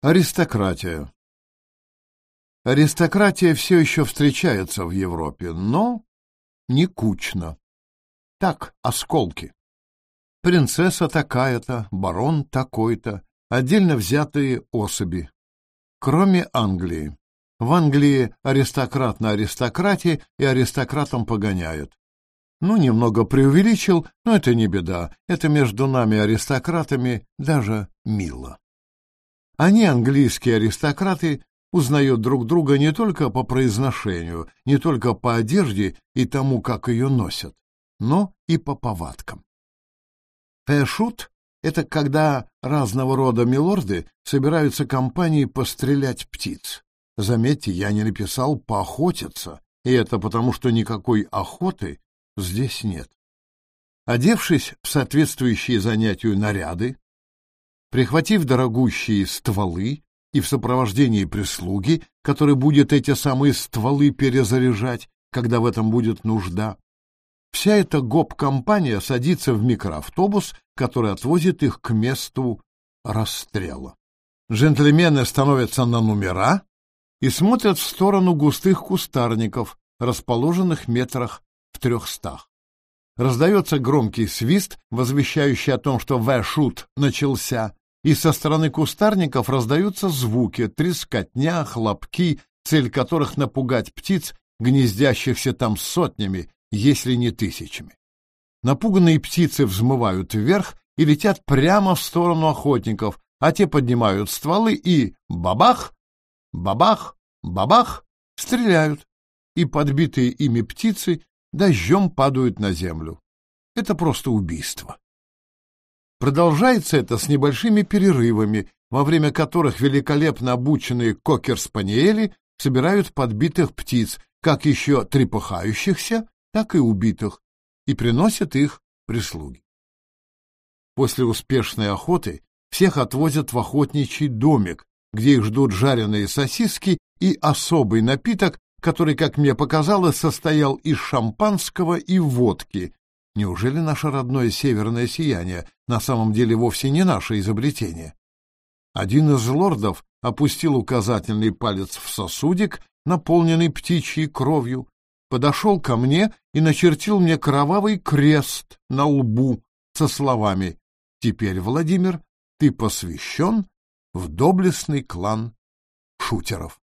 Аристократия. Аристократия все еще встречается в Европе, но не кучно. Так, осколки. Принцесса такая-то, барон такой-то, отдельно взятые особи. Кроме Англии. В Англии аристократ на аристократе и аристократом погоняют. Ну, немного преувеличил, но это не беда. Это между нами аристократами даже мило. Они, английские аристократы, узнают друг друга не только по произношению, не только по одежде и тому, как ее носят, но и по повадкам. Пэшут — это когда разного рода милорды собираются компанией пострелять птиц. Заметьте, я не написал «поохотиться», и это потому, что никакой охоты здесь нет. Одевшись в соответствующие занятию наряды, Прихватив дорогущие стволы и в сопровождении прислуги, который будет эти самые стволы перезаряжать, когда в этом будет нужда, вся эта гоп-компания садится в микроавтобус, который отвозит их к месту расстрела. Джентльмены становятся на номера и смотрят в сторону густых кустарников, расположенных метрах в трехстах. Раздается громкий свист, возвещающий о том, что В-шут начался, и со стороны кустарников раздаются звуки, трескотня, хлопки, цель которых напугать птиц, гнездящихся там сотнями, если не тысячами. Напуганные птицы взмывают вверх и летят прямо в сторону охотников, а те поднимают стволы и бабах, бабах, бабах стреляют, и подбитые ими птицы дождем падают на землю. Это просто убийство. Продолжается это с небольшими перерывами, во время которых великолепно обученные кокер-спаниели собирают подбитых птиц, как еще трепыхающихся, так и убитых, и приносят их прислуги. После успешной охоты всех отвозят в охотничий домик, где их ждут жареные сосиски и особый напиток, который, как мне показалось, состоял из шампанского и водки, Неужели наше родное северное сияние на самом деле вовсе не наше изобретение? Один из лордов опустил указательный палец в сосудик, наполненный птичьей кровью, подошел ко мне и начертил мне кровавый крест на лбу со словами «Теперь, Владимир, ты посвящен в доблестный клан шутеров».